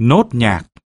Nốt nhạc.